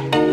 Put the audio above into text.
Bye.